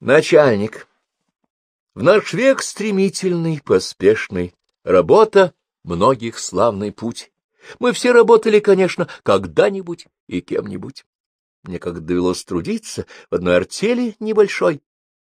Начальник. В наш век стремительный, поспешный, работа многих славный путь. Мы все работали, конечно, когда-нибудь и кем-нибудь. Мне как довелось трудиться в одной артели небольшой.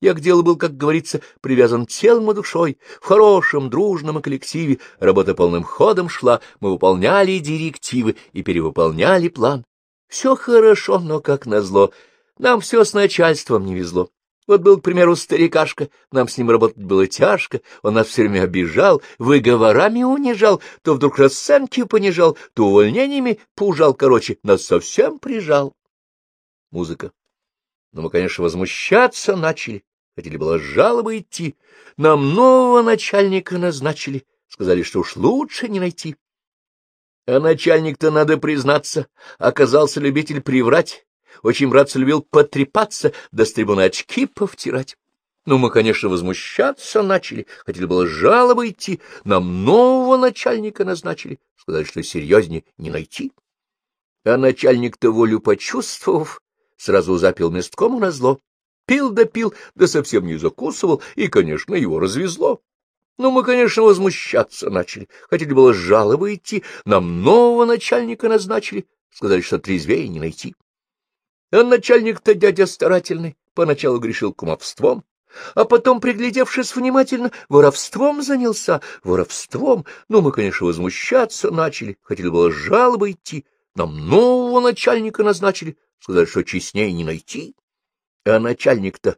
Я к делу был, как говорится, привязан телом и душой. В хорошем, дружном коллективе работа полным ходом шла, мы выполняли директивы и перевыполняли план. Все хорошо, но, как назло, нам все с начальством не везло. Вот был, к примеру, старикашка, нам с ним работать было тяжко, он нас все время обижал, выговорами унижал, то вдруг расценки понижал, то увольнениями пужал, короче, нас совсем прижал. Музыка. Но мы, конечно, возмущаться начали, хотели было жалобы идти. Нам нового начальника назначили, сказали, что уж лучше не найти. А начальник-то, надо признаться, оказался любитель приврать, очень братца любил потрепаться, да с трибуны очки повтирать. Ну, мы, конечно, возмущаться начали, хотели было жалобы идти, нам нового начальника назначили, сказали, что серьезнее не найти. А начальник-то волю почувствовав, сразу запил месткому назло, пил да пил, да совсем не закусывал, и, конечно, его развезло. Ну, мы, конечно, возмущаться начали, хотели было жалобы идти, нам нового начальника назначили, сказали, что трезвее не найти. А начальник-то дядя старательный, поначалу грешил кумовством, а потом, приглядевшись внимательно, воровством занялся, воровством. Ну, мы, конечно, возмущаться начали, хотели было жалобы идти, нам нового начальника назначили, сказали, что честнее не найти. А начальник-то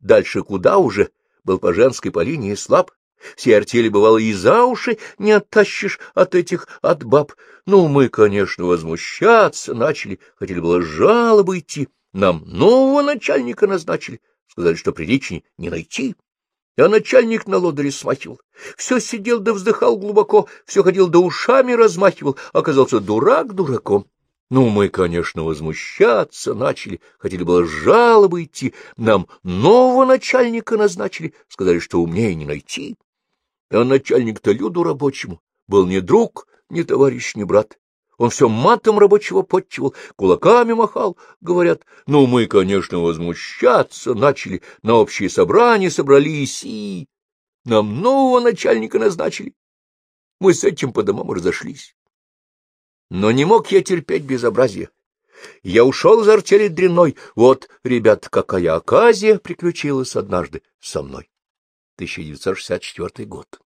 дальше куда уже, был по женской по линии слаб, все артели, бывало, и за уши не оттащишь от этих, от баб. Ну, мы, конечно, возмущаться начали, хотели было жалобы идти. Нам нового начальника назначили, сказали, что приличней не найти. А начальник на лодыре смахивал. Все сидел да вздыхал глубоко, все ходил да ушами размахивал, оказался дурак дураком. Ну, мы, конечно, возмущаться начали, хотели было жалобы идти, нам нового начальника назначили, сказали, что умнее не найти. А начальник-то люду рабочему был не друг, не товарищ, не брат. Он все матом рабочего подчивал, кулаками махал, говорят. Ну, мы, конечно, возмущаться начали, на общее собрание собрались и... Нам нового начальника назначили. Мы с этим по домам разошлись. Но не мог я терпеть безобразие. Я ушел из артели дрянной. Вот, ребят, какая оказия приключилась однажды со мной. 1964 год.